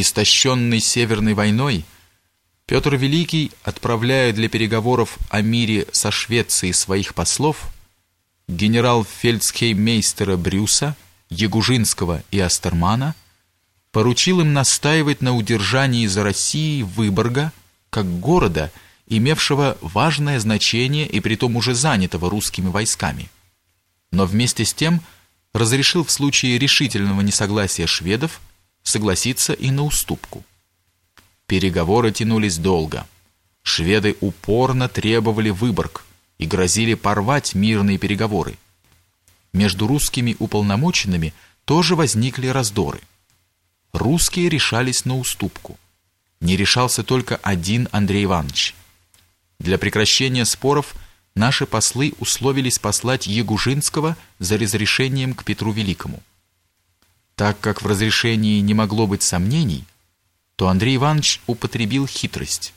Истощенный Северной войной, Петр Великий, отправляя для переговоров о мире со Швецией своих послов, генерал-фельдсхеймейстера Брюса, Ягужинского и Астермана, поручил им настаивать на удержании за Россией Выборга как города, имевшего важное значение и притом уже занятого русскими войсками. Но вместе с тем разрешил в случае решительного несогласия шведов согласиться и на уступку. Переговоры тянулись долго. Шведы упорно требовали Выборг и грозили порвать мирные переговоры. Между русскими уполномоченными тоже возникли раздоры. Русские решались на уступку. Не решался только один Андрей Иванович. Для прекращения споров наши послы условились послать Ягужинского за разрешением к Петру Великому. Так как в разрешении не могло быть сомнений, то Андрей Иванович употребил хитрость.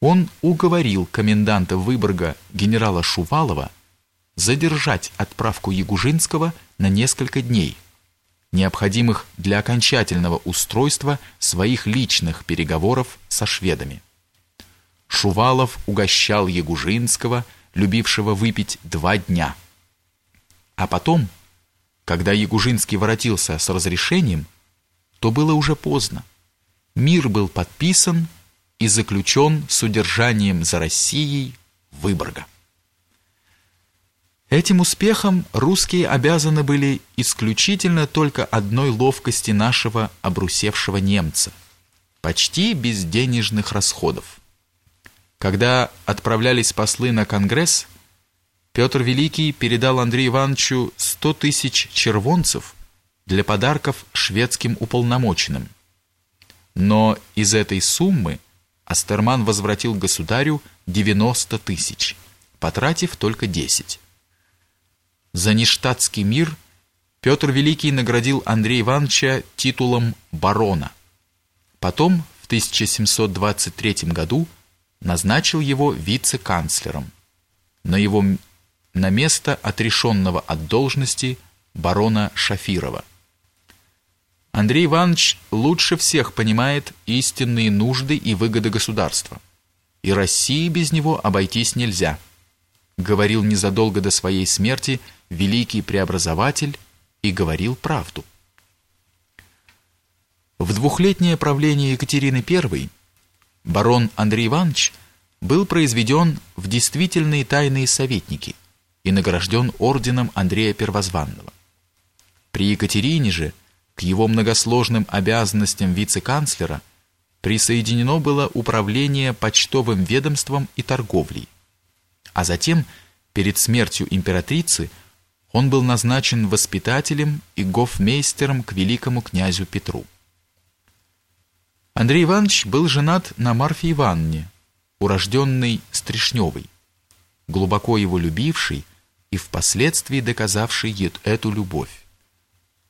Он уговорил коменданта Выборга генерала Шувалова задержать отправку Ягужинского на несколько дней, необходимых для окончательного устройства своих личных переговоров со шведами. Шувалов угощал Ягужинского, любившего выпить два дня. А потом когда Ягужинский воротился с разрешением, то было уже поздно. Мир был подписан и заключен с удержанием за Россией Выборга. Этим успехом русские обязаны были исключительно только одной ловкости нашего обрусевшего немца, почти без денежных расходов. Когда отправлялись послы на Конгресс, Петр Великий передал Андрею Ивановичу 100 тысяч червонцев для подарков шведским уполномоченным. Но из этой суммы Астерман возвратил государю 90 тысяч, потратив только 10. За нештатский мир Петр Великий наградил Андрея Ивановича титулом барона. Потом, в 1723 году, назначил его вице-канцлером. На его на место отрешенного от должности барона Шафирова. Андрей Иванович лучше всех понимает истинные нужды и выгоды государства. И России без него обойтись нельзя, говорил незадолго до своей смерти великий преобразователь и говорил правду. В двухлетнее правление Екатерины I барон Андрей Иванович был произведен в действительные тайные советники – и награжден орденом Андрея Первозванного. При Екатерине же к его многосложным обязанностям вице-канцлера присоединено было управление почтовым ведомством и торговлей. А затем, перед смертью императрицы, он был назначен воспитателем и гофмейстером к великому князю Петру. Андрей Иванович был женат на Марфе Ивановне, урожденной Стришневой, глубоко его любившей и впоследствии доказавший эту любовь.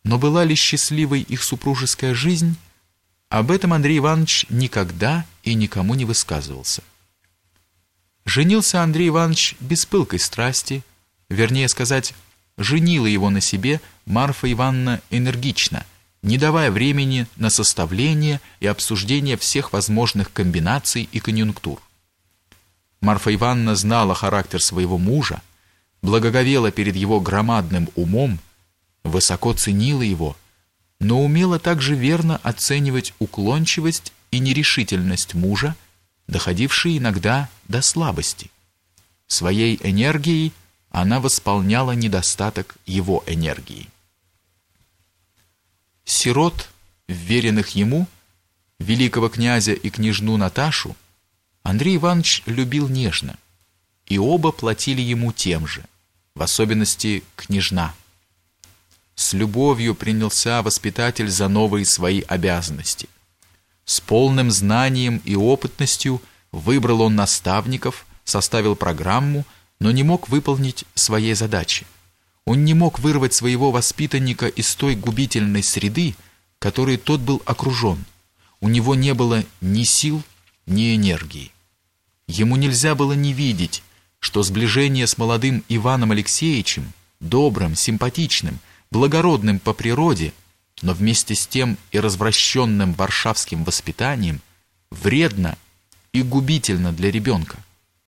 Но была ли счастливой их супружеская жизнь, об этом Андрей Иванович никогда и никому не высказывался. Женился Андрей Иванович без пылкой страсти, вернее сказать, женила его на себе Марфа Ивановна энергично, не давая времени на составление и обсуждение всех возможных комбинаций и конъюнктур. Марфа Ивановна знала характер своего мужа, благоговела перед его громадным умом, высоко ценила его, но умела также верно оценивать уклончивость и нерешительность мужа, доходившие иногда до слабости. Своей энергией она восполняла недостаток его энергии. Сирот, вверенных ему, великого князя и княжну Наташу, Андрей Иванович любил нежно, и оба платили ему тем же – в особенности княжна. С любовью принялся воспитатель за новые свои обязанности. С полным знанием и опытностью выбрал он наставников, составил программу, но не мог выполнить своей задачи. Он не мог вырвать своего воспитанника из той губительной среды, которой тот был окружен. У него не было ни сил, ни энергии. Ему нельзя было не видеть, что сближение с молодым Иваном Алексеевичем, добрым, симпатичным, благородным по природе, но вместе с тем и развращенным варшавским воспитанием вредно и губительно для ребенка.